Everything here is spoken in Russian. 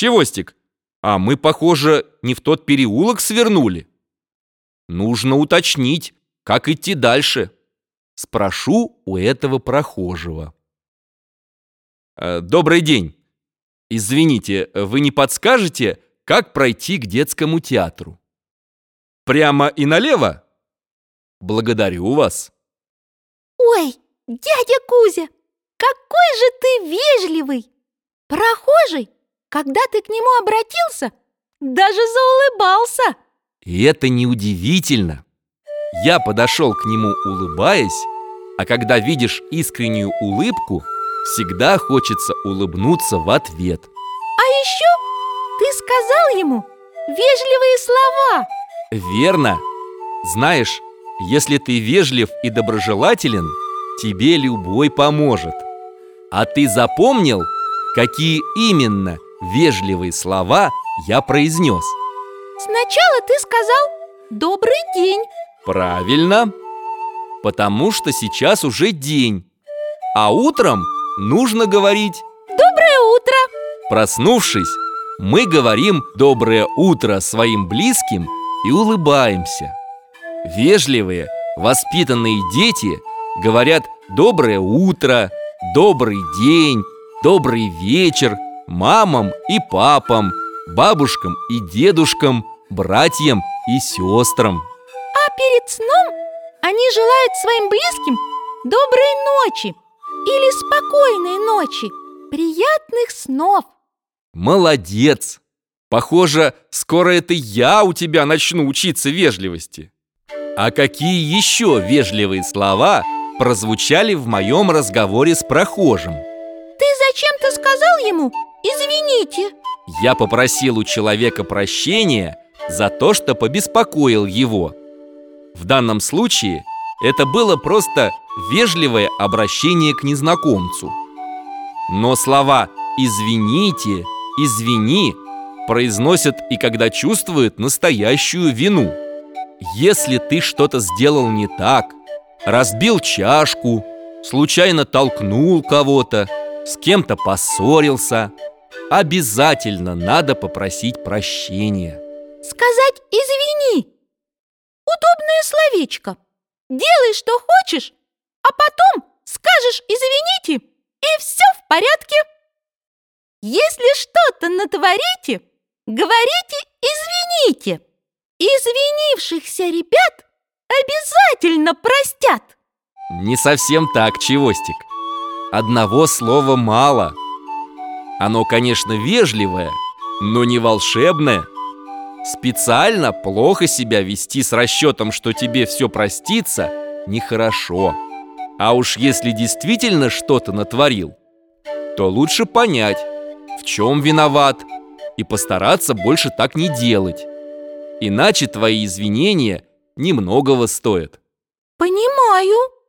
Чевостик, а мы, похоже, не в тот переулок свернули. Нужно уточнить, как идти дальше. Спрошу у этого прохожего. Э, Добрый день. Извините, вы не подскажете, как пройти к детскому театру? Прямо и налево? Благодарю вас. Ой, дядя Кузя, какой же ты вежливый! Прохожий, когда ты к нему обратился, даже заулыбался. И это неудивительно. Я подошел к нему, улыбаясь, а когда видишь искреннюю улыбку, всегда хочется улыбнуться в ответ. А еще ты сказал ему вежливые слова. Верно. Знаешь, если ты вежлив и доброжелателен, тебе любой поможет. А ты запомнил, какие именно вежливые слова я произнес? Сначала ты сказал «добрый день». Правильно. Потому что сейчас уже день. А утром нужно говорить Доброе утро. Проснувшись, мы говорим «доброе утро» своим близким и улыбаемся. Вежливые, воспитанные дети говорят «доброе утро», «добрый день», «добрый вечер» мамам и папам, бабушкам и дедушкам, братьям и сестрам. А перед сном они желают своим близким доброй ночи или спокойной ночи, приятных снов. Молодец! Похоже, скоро это я у тебя начну учиться вежливости. А какие еще вежливые слова прозвучали в моем разговоре с прохожим? Ты зачем-то сказал ему «извините»? Я попросил у человека прощения за то, что побеспокоил его. В данном случае это было просто вежливое обращение к незнакомцу. Но слова «извините», «извини» произносят и когда чувствуют настоящую вину. Если ты что-то сделал не так, разбил чашку, случайно толкнул кого-то, с кем-то поссорился, обязательно надо попросить прощения. Сказать «извини» Удобное словечко. Делай, что хочешь, а потом скажешь «извините» и все в порядке. Если что-то натворите, говорите «извините» Извинившихся ребят обязательно простят. Не совсем так, Чевостик Одного слова мало. Оно, конечно, вежливое, но не волшебное. Специально плохо себя вести с расчетом, что тебе все простится, нехорошо. А уж если действительно что-то натворил, то лучше понять, в чем виноват И постараться больше так не делать. Иначе твои извинения немногого стоят. Понимаю